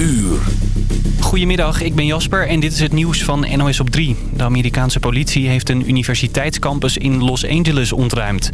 uur. Goedemiddag, ik ben Jasper en dit is het nieuws van NOS op 3. De Amerikaanse politie heeft een universiteitscampus in Los Angeles ontruimd.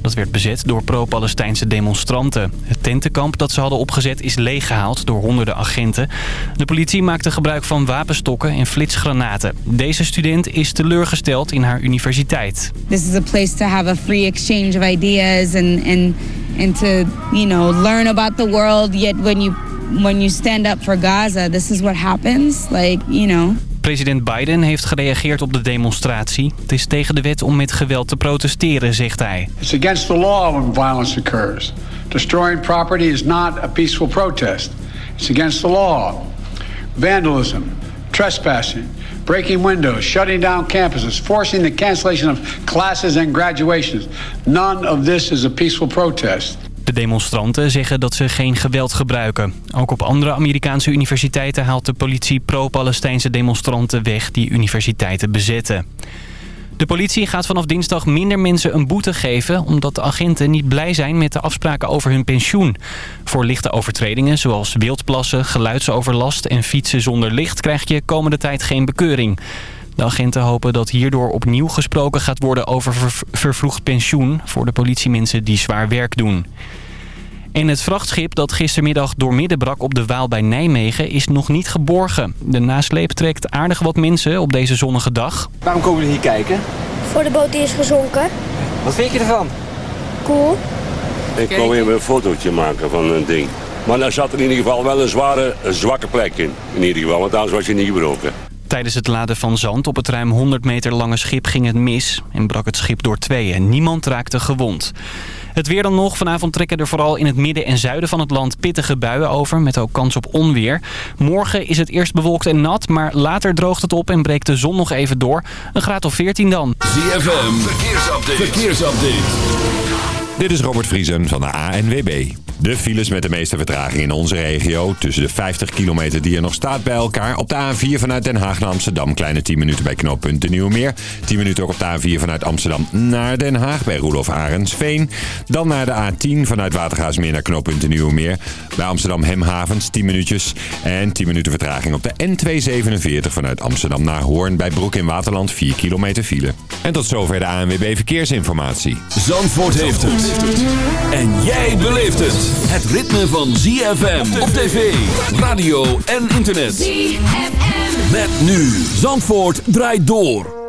Dat werd bezet door pro-Palestijnse demonstranten. Het tentenkamp dat ze hadden opgezet is leeggehaald door honderden agenten. De politie maakte gebruik van wapenstokken en flitsgranaten. Deze student is teleurgesteld in haar universiteit. This is a place to have a free exchange of ideas and, and, and to, you know, learn about the world. Yet when you when you stand up for Gaza, this is what happens. Like, you know. President Biden heeft gereageerd op de demonstratie. Het is tegen de wet om met geweld te protesteren, zegt hij. It's against the law when violence occurs. Destroying property is not a peaceful protest. It's against the law. Vandalism, trespassing, breaking windows, shutting down campuses, forcing the cancellation of classes and graduations. None of this is a peaceful protest. De demonstranten zeggen dat ze geen geweld gebruiken. Ook op andere Amerikaanse universiteiten haalt de politie pro-Palestijnse demonstranten weg die universiteiten bezetten. De politie gaat vanaf dinsdag minder mensen een boete geven... omdat de agenten niet blij zijn met de afspraken over hun pensioen. Voor lichte overtredingen zoals wildplassen, geluidsoverlast en fietsen zonder licht... krijg je komende tijd geen bekeuring. De agenten hopen dat hierdoor opnieuw gesproken gaat worden over vervroegd pensioen... voor de politiemensen die zwaar werk doen. En het vrachtschip dat gistermiddag doormidden brak op de Waal bij Nijmegen is nog niet geborgen. De nasleep trekt aardig wat mensen op deze zonnige dag. Waarom komen jullie hier kijken? Voor de boot die is gezonken. Wat vind je ervan? Cool. Ik kom even een fotootje maken van een ding. Maar daar zat er in ieder geval wel een zware, een zwakke plek in. In ieder geval, want anders was je niet gebroken. Tijdens het laden van zand op het ruim 100 meter lange schip ging het mis en brak het schip door tweeën. Niemand raakte gewond. Het weer dan nog. Vanavond trekken er vooral in het midden en zuiden van het land pittige buien over. Met ook kans op onweer. Morgen is het eerst bewolkt en nat. Maar later droogt het op en breekt de zon nog even door. Een graad of 14 dan. ZFM. Verkeersupdate. Verkeersupdate. Dit is Robert Vriesen van de ANWB. De files met de meeste vertraging in onze regio. Tussen de 50 kilometer die er nog staat bij elkaar. Op de A4 vanuit Den Haag naar Amsterdam. Kleine 10 minuten bij knooppunt de Nieuwmeer. 10 minuten ook op de A4 vanuit Amsterdam naar Den Haag. Bij Roelof Arendsveen. Dan naar de A10 vanuit Watergaasmeer naar knooppunt de Nieuwmeer. Bij Amsterdam Hemhavens 10 minuutjes. En 10 minuten vertraging op de N247 vanuit Amsterdam naar Hoorn. Bij Broek in Waterland 4 kilometer file. En tot zover de ANWB Verkeersinformatie. Zandvoort heeft het. En jij beleeft het. Het ritme van ZFM op tv, radio en internet. ZFM. Met nu. Zandvoort draait door.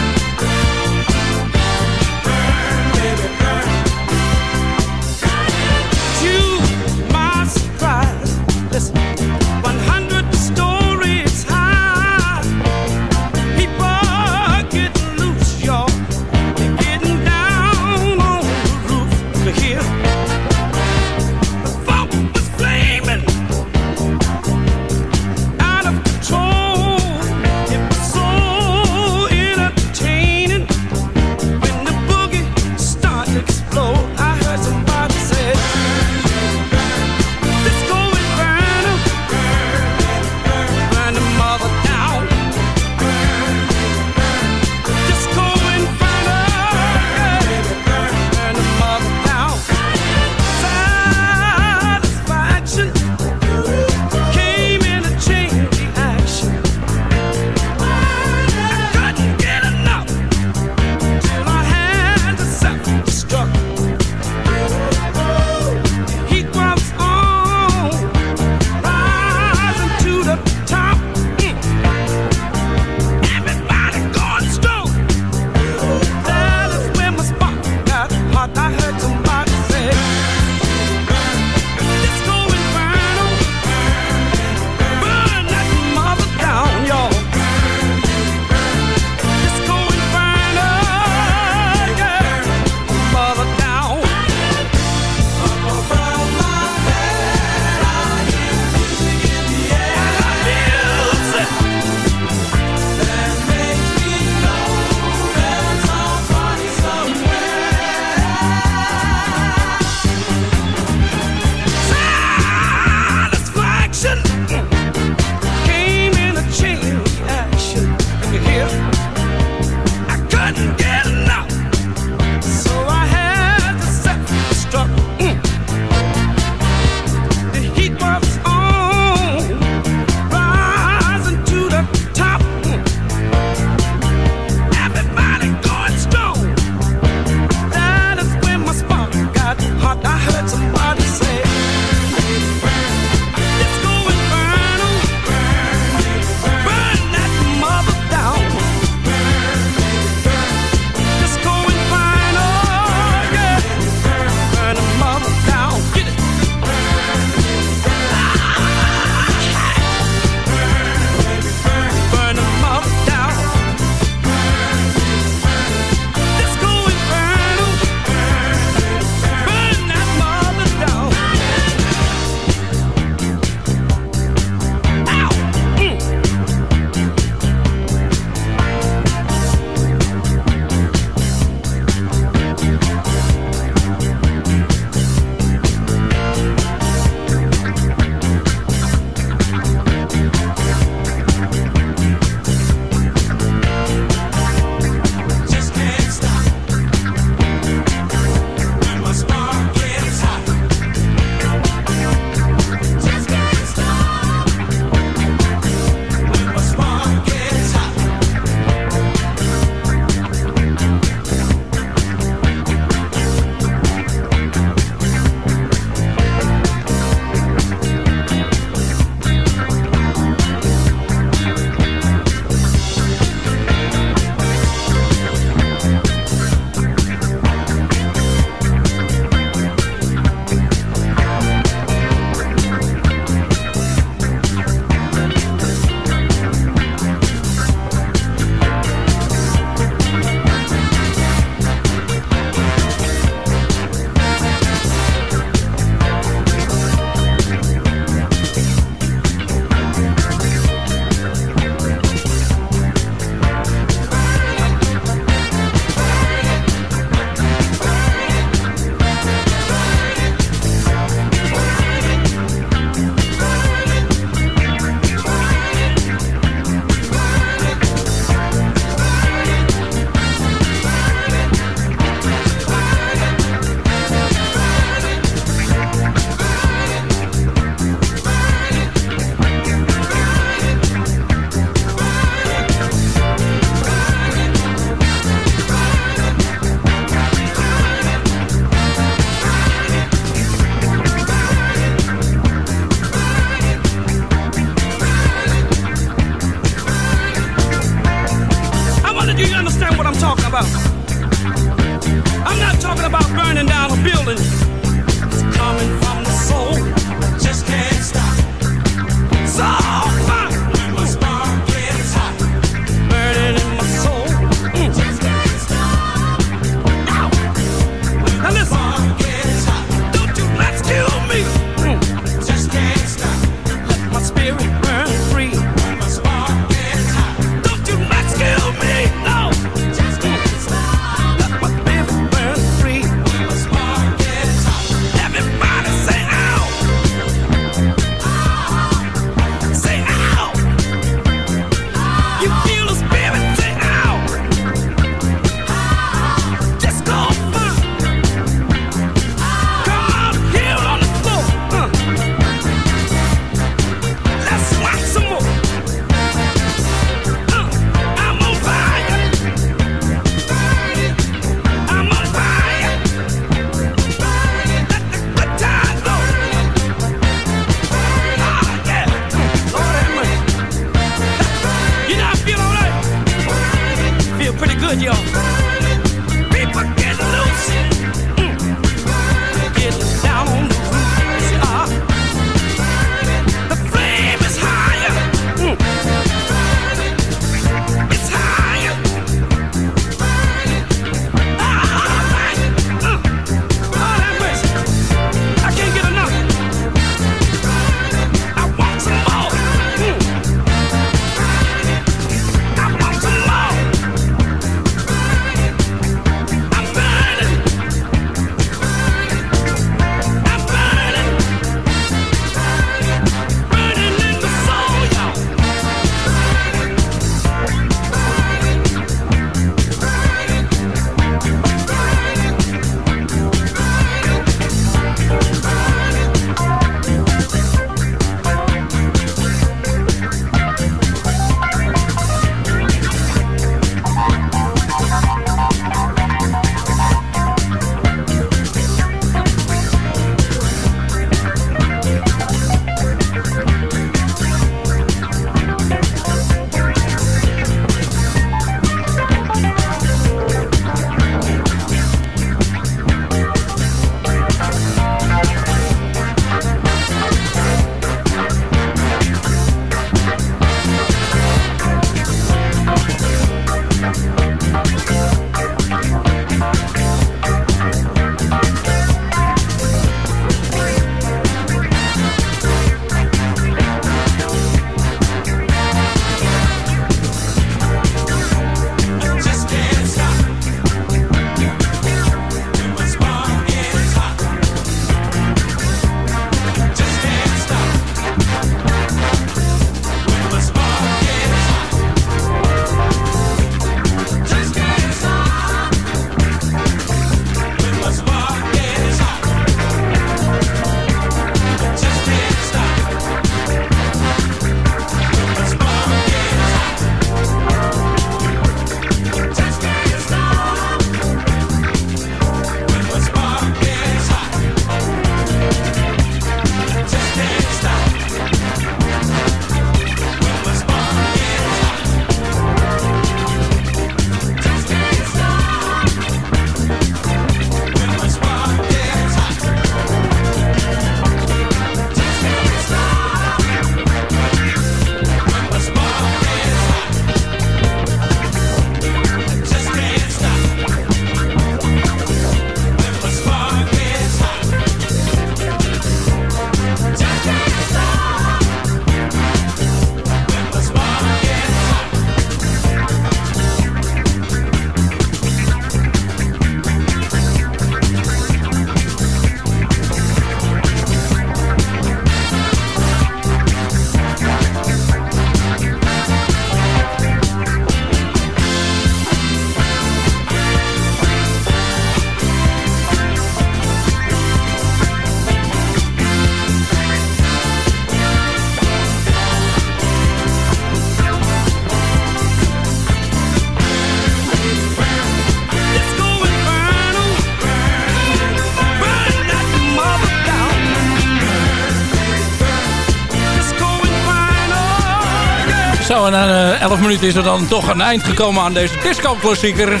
En na 11 eh, minuten is er dan toch een eind gekomen aan deze disco-klassieker.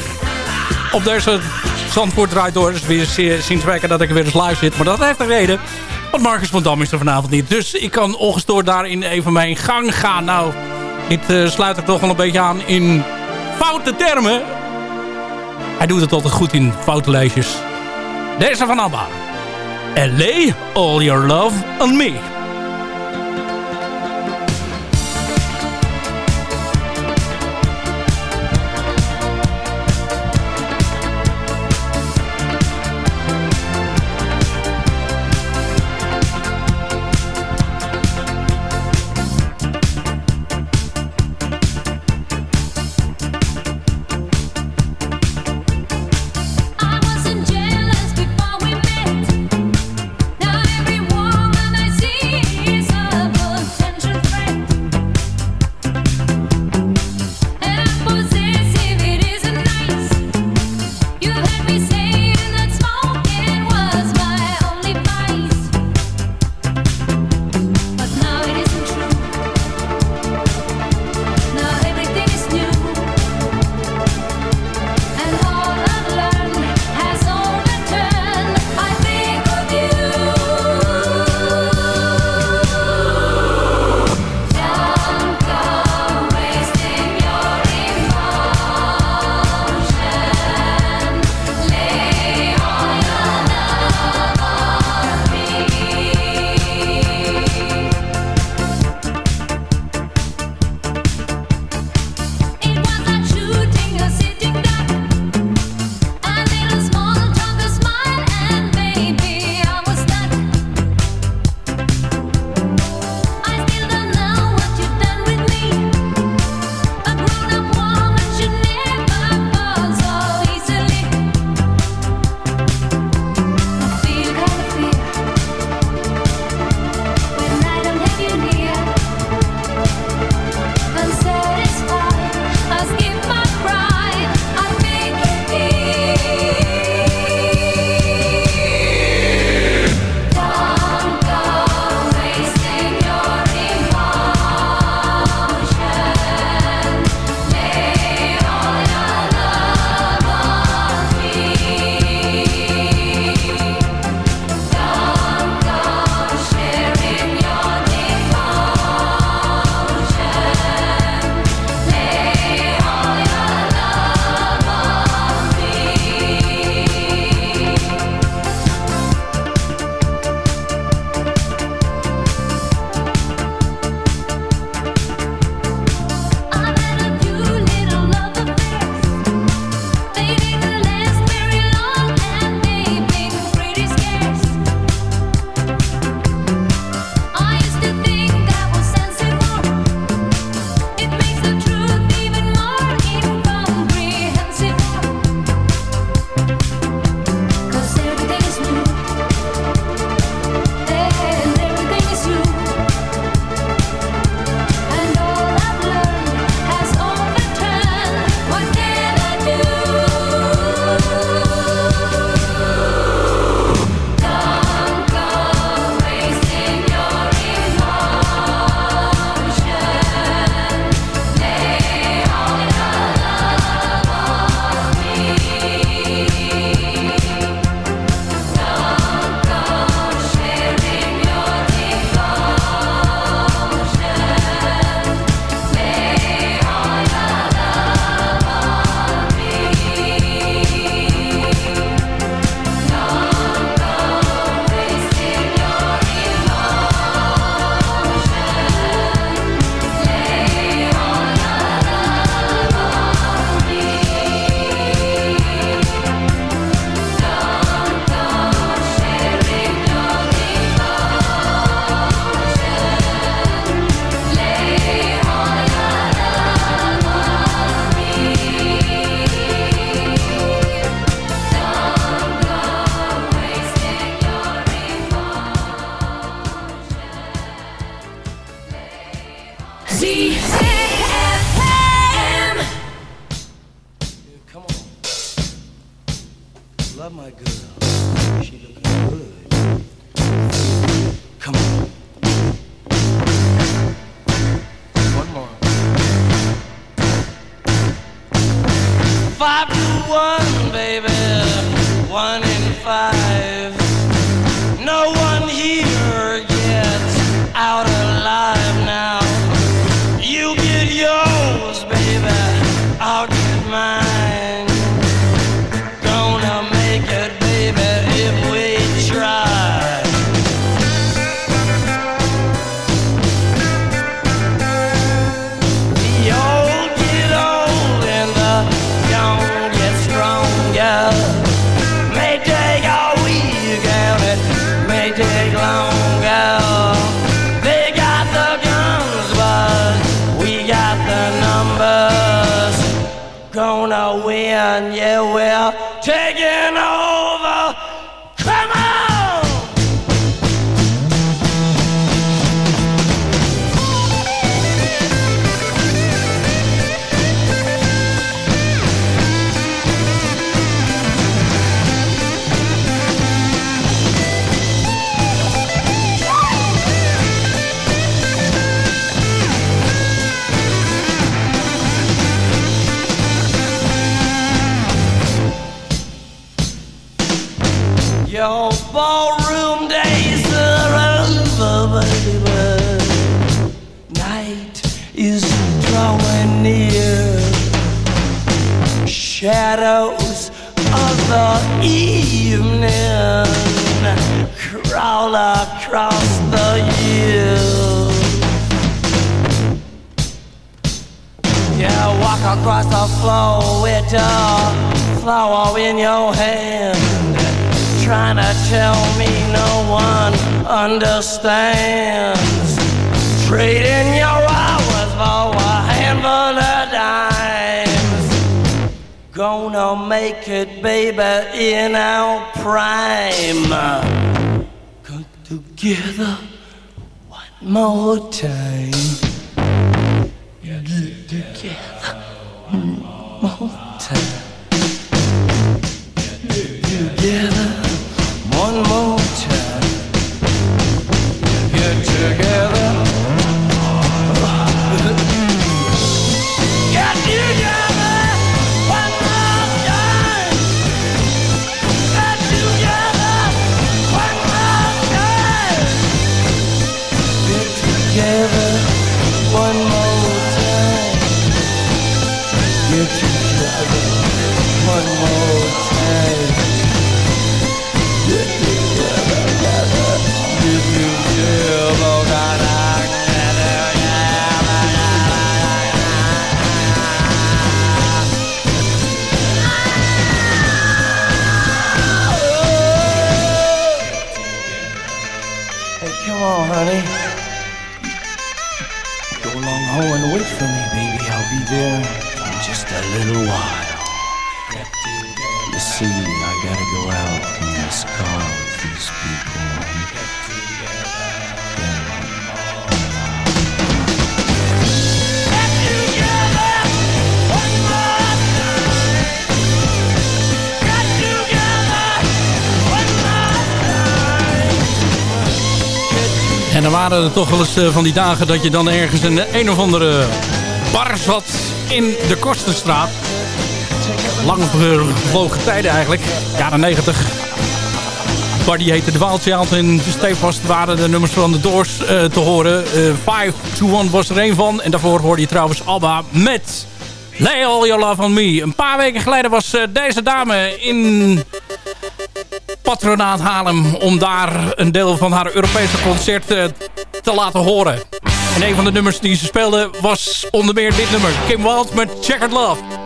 Op deze Zandvoort draait door. Dus weer sinds weken dat ik weer eens live zit. Maar dat heeft een reden. Want Marcus van Dam is er vanavond niet. Dus ik kan ongestoord daarin even mijn gang gaan. Nou, dit uh, sluit er toch wel een beetje aan in foute termen. Hij doet het altijd goed in foute lijstjes. Deze van ABBA. LA, all your love on me. Evening crawl across the years. Yeah, walk across the floor with a flower in your hand. Trying to tell me no one understands. Trading your hours for a handful of. Gonna make it, baby, in our prime. Come together one more time. Get together one more time. Waren er toch wel eens eh, van die dagen dat je dan ergens een een of andere bar zat in de Kostenstraat. Lang gevlogen tijden eigenlijk, jaren 90. Bar die heette De Waalchild en stevast waren de nummers van de Doors eh, te horen. Eh 5 to 1 was er een van. En daarvoor hoorde je trouwens Alba met Lay All Your Love Me. Een paar weken geleden was eh, deze dame in patronaat Haarlem om daar een deel van haar Europese concert eh, te laten horen. En een van de nummers die ze speelde was onder meer dit nummer. Kim Wilde met Checkered Love.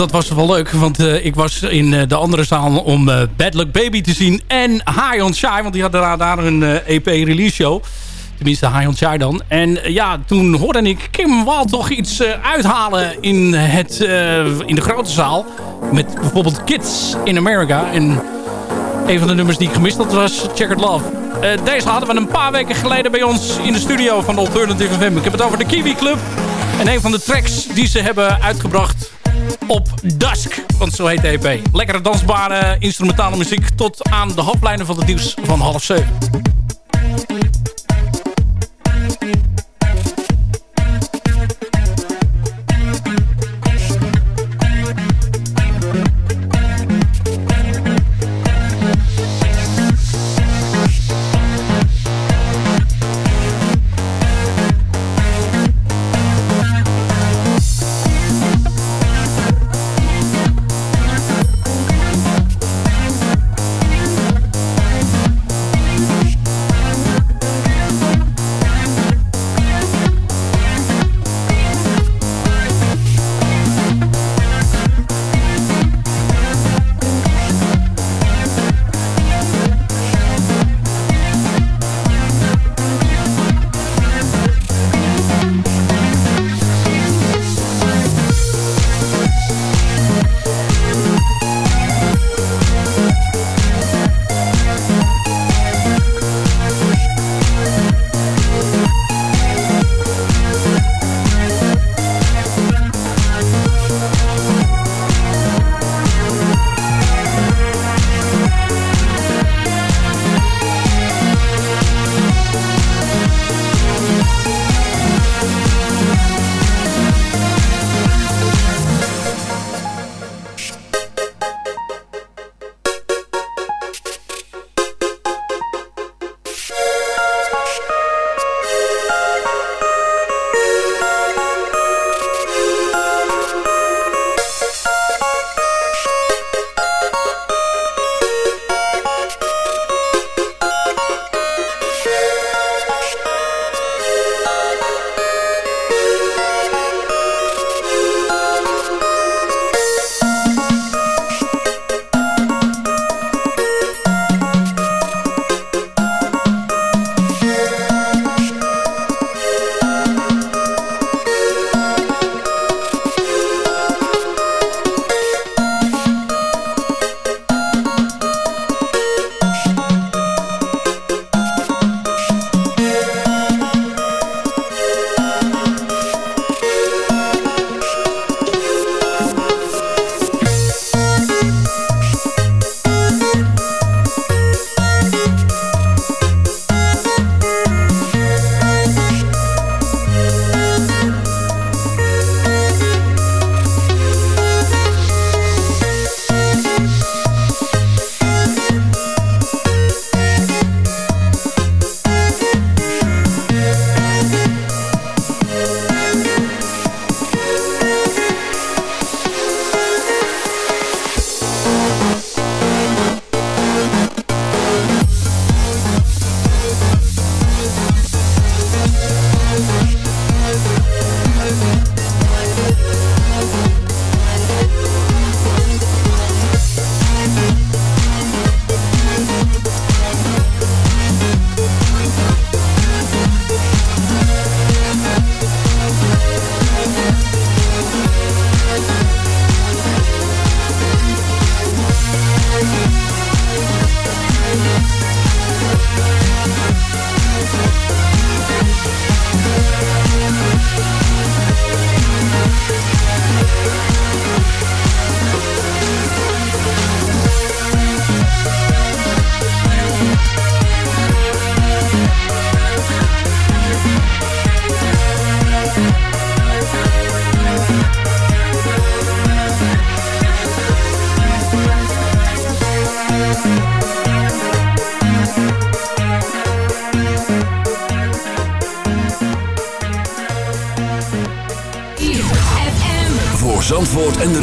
Dat was wel leuk. Want eh, ik was in eh, de andere zaal om eh, Bad Luck Baby te zien. En High on Shy. Want die hadden daar, een EP-release show. Tenminste, High on Shy dan. En ja, toen hoorde ik Kim Wall toch iets uithalen in, het, in de grote zaal. Met bijvoorbeeld Kids in America. En een van de nummers die ik gemist had was Checkered Love. Deze hadden we een paar weken geleden bij ons in de studio van de Alternative FM. Ik heb het over de Kiwi Club. En een van de tracks die ze hebben uitgebracht op Dusk. Want zo heet de EP. Lekkere dansbare instrumentale muziek tot aan de hoofdlijnen van het nieuws van half zeven.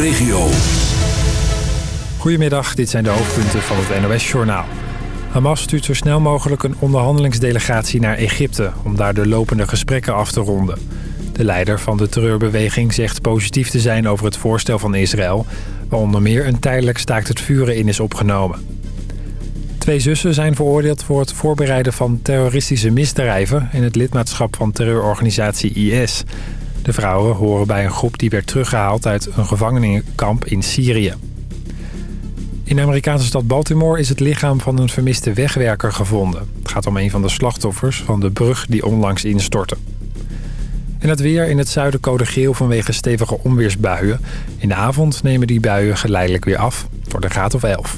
Regio. Goedemiddag, dit zijn de hoofdpunten van het NOS-journaal. Hamas stuurt zo snel mogelijk een onderhandelingsdelegatie naar Egypte... om daar de lopende gesprekken af te ronden. De leider van de terreurbeweging zegt positief te zijn over het voorstel van Israël... waar onder meer een tijdelijk staakt het vuren in is opgenomen. Twee zussen zijn veroordeeld voor het voorbereiden van terroristische misdrijven... in het lidmaatschap van terreurorganisatie IS. De vrouwen horen bij een groep die werd teruggehaald uit een gevangenenkamp in Syrië. In de Amerikaanse stad Baltimore is het lichaam van een vermiste wegwerker gevonden. Het gaat om een van de slachtoffers van de brug die onlangs instortte. En het weer in het zuiden code geel vanwege stevige onweersbuien. In de avond nemen die buien geleidelijk weer af. Voor de graad of 11.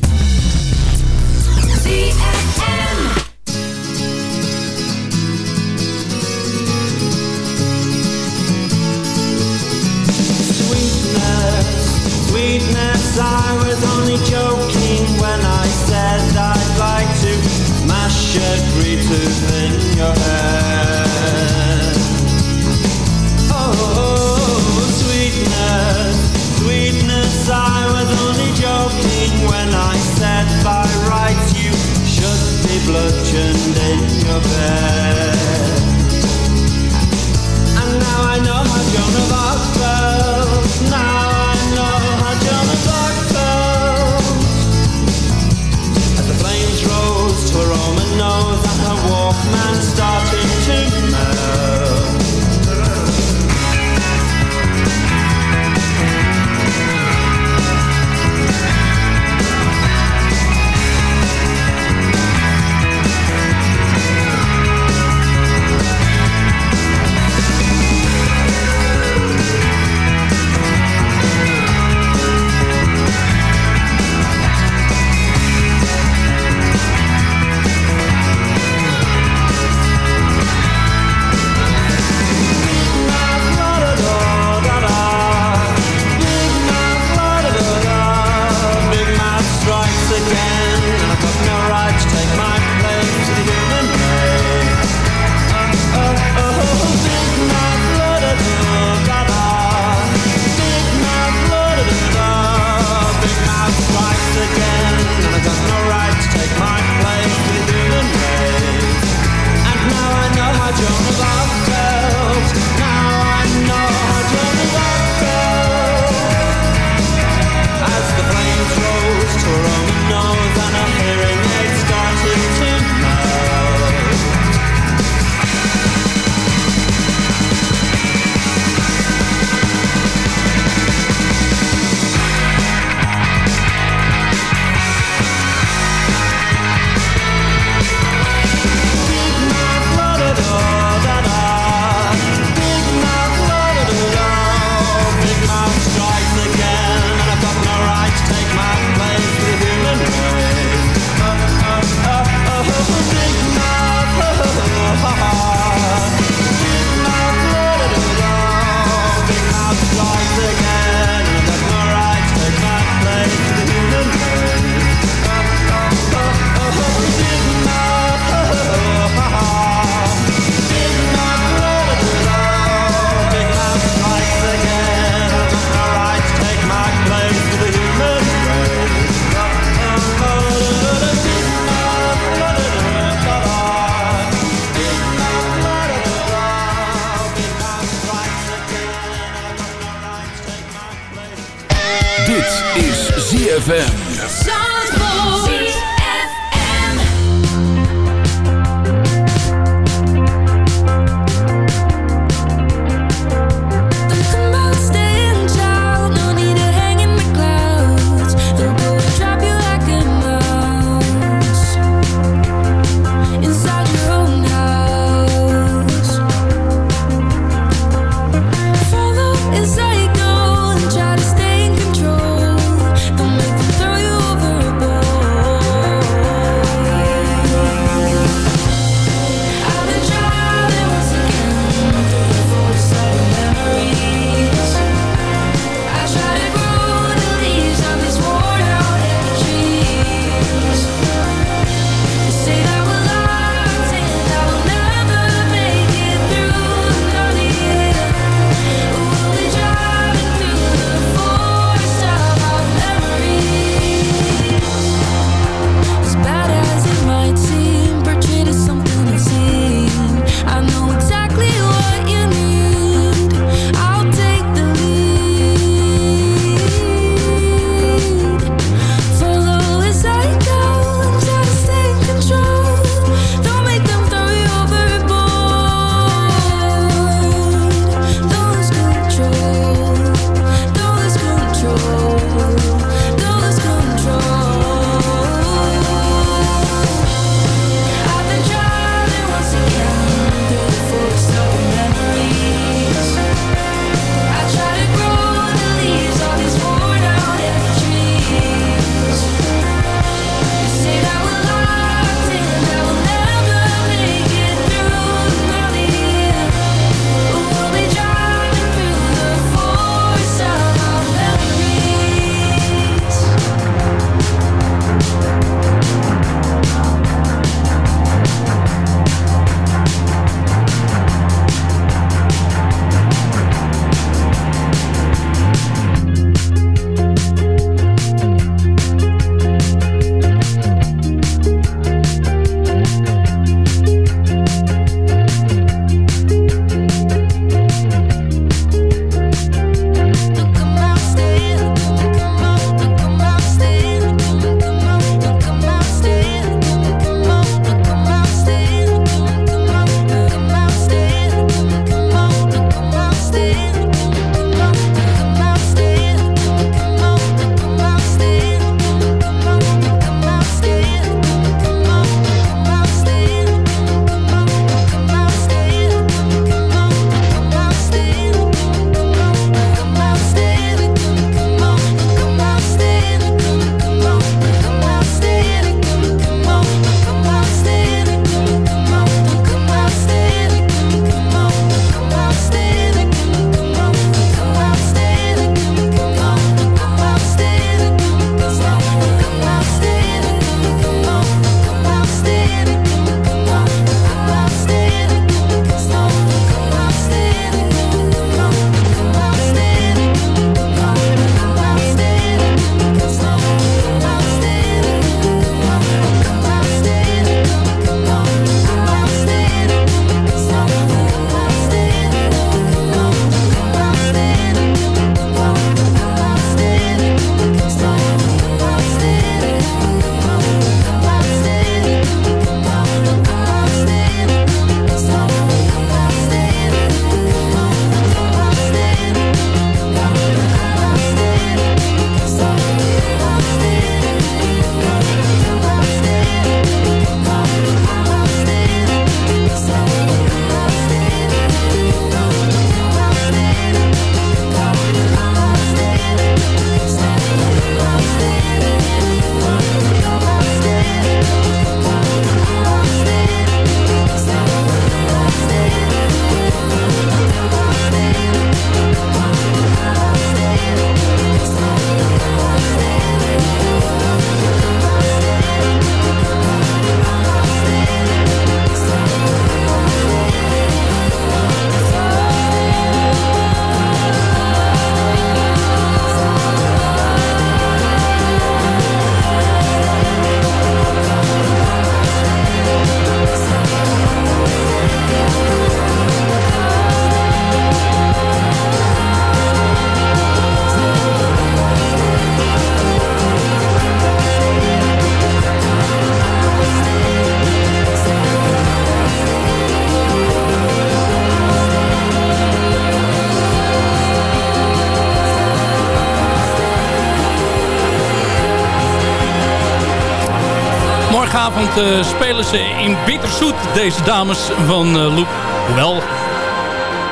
Eh, spelen ze in Bitterzoet, deze dames van eh Loop. Hoewel,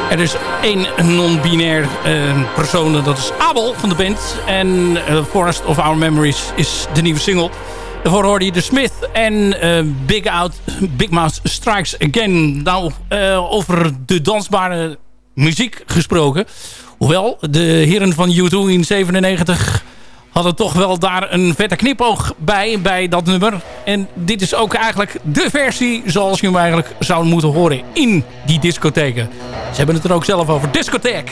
er is één non-binair eh, persoon, dat is Abel van de band. En Forest of Our Memories is de nieuwe single. Daarvoor hoorde je The Smith en Big, Out, Big Mouth Strikes Again. Nou, over de dansbare muziek gesproken. Hoewel, de heren van U2 in 97 hadden toch wel daar een vette knipoog bij, bij dat nummer. En dit is ook eigenlijk de versie zoals je hem eigenlijk zou moeten horen in die discotheken. Ze hebben het er ook zelf over. Discotheek!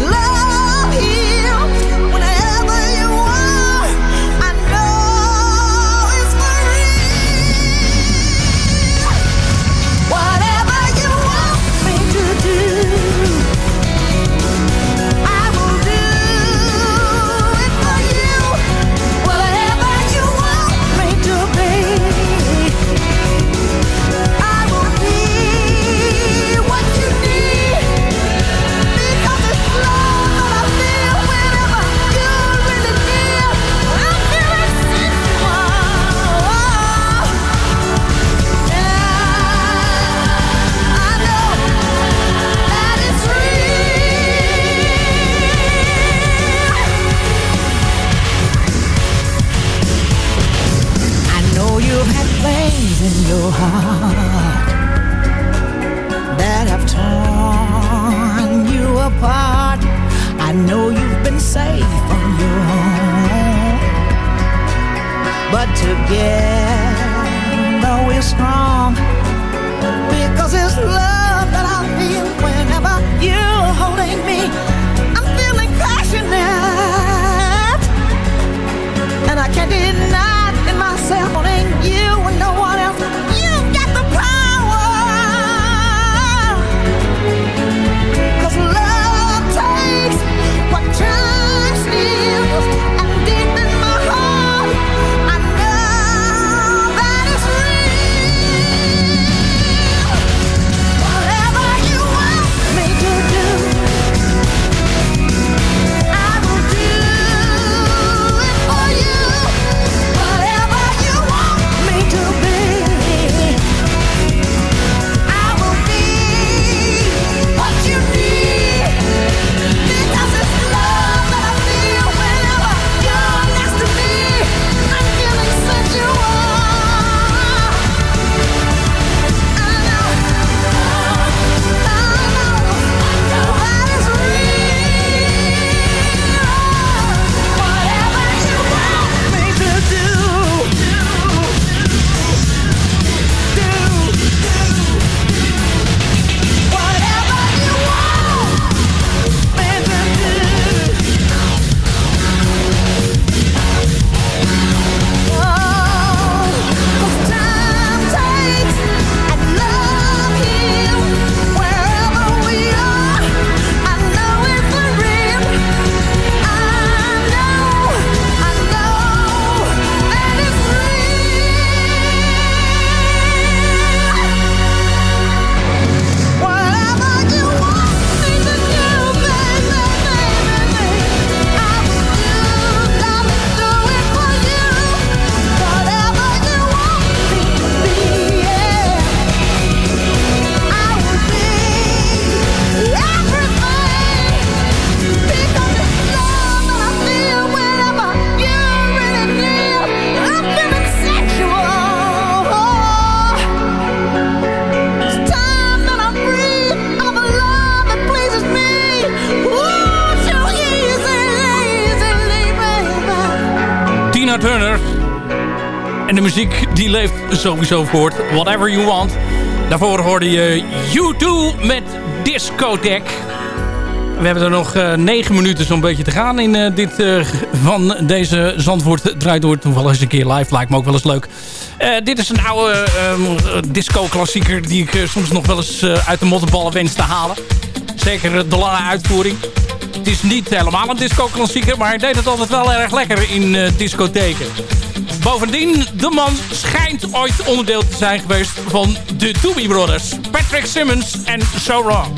love. leeft sowieso voort. Whatever you want. Daarvoor hoorde je U2 met Discotech. We hebben er nog eh, negen minuten zo'n beetje te gaan in eh, dit eh, van deze Zandvoort draait door. Toevallig eens een keer live, lijkt me ook wel eens leuk. Dit is een oude ehm, uh, disco-klassieker die ik soms nog wel eens uit de mottenballen wens te halen. Zeker de lange uitvoering. Het is niet helemaal een disco-klassieker, maar hij deed het altijd wel erg lekker in uh, discotheken. Bovendien, de man schijnt ooit onderdeel te zijn geweest van de Doobie Brothers. Patrick Simmons en So Wrong.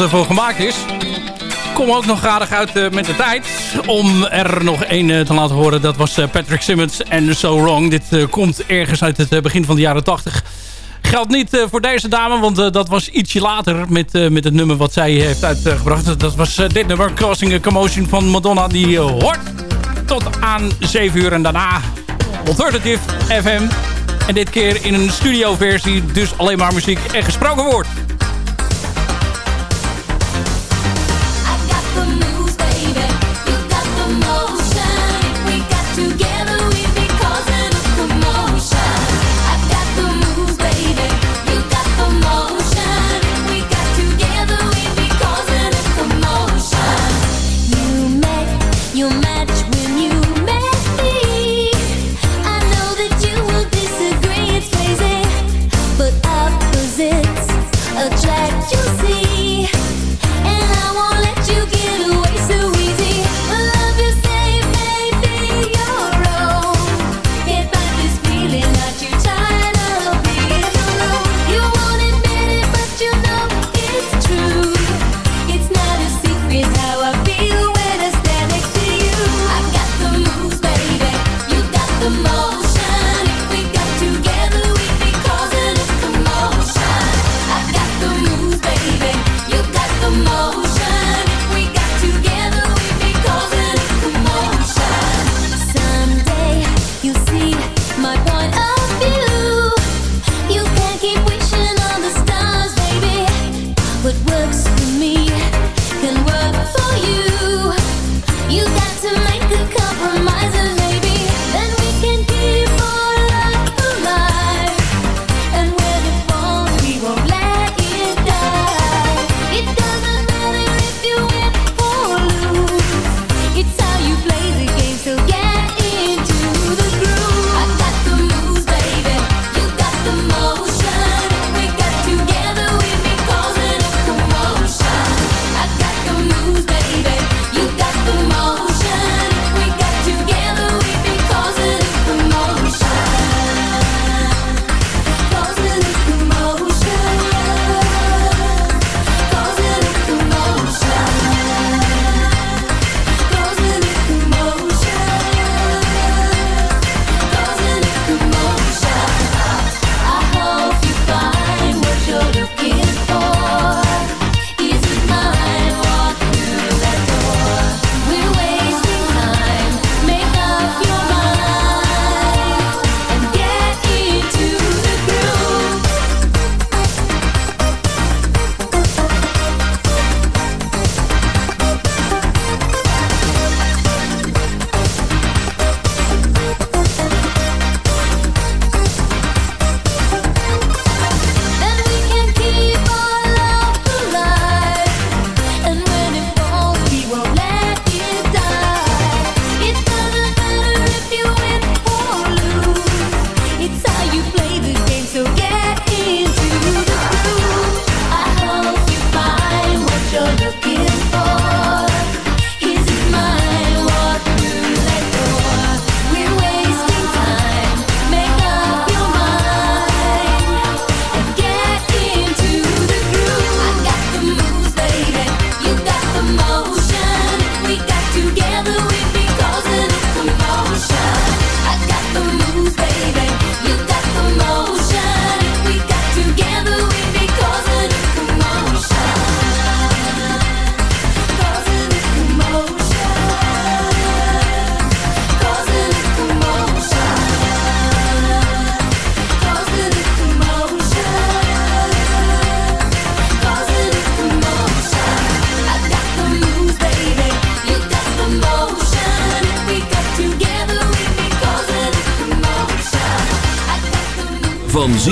Het ervoor gemaakt is. Kom ook nog aardig uit eh, met de tijd. Om er nog één eh, te laten horen. Dat was eh, Patrick Simmons en So Wrong. Dit komt ergens uit het begin van de jaren 80. Geldt niet voor deze dame, want dat was ietsje later met, met het nummer wat zij heeft uitgebracht. Dat was dit nummer, Causing a Commotion van Madonna. Die hoort tot aan 7 uur en daarna Alternative FM. En dit keer in een studioversie, dus alleen maar muziek en gesproken woord.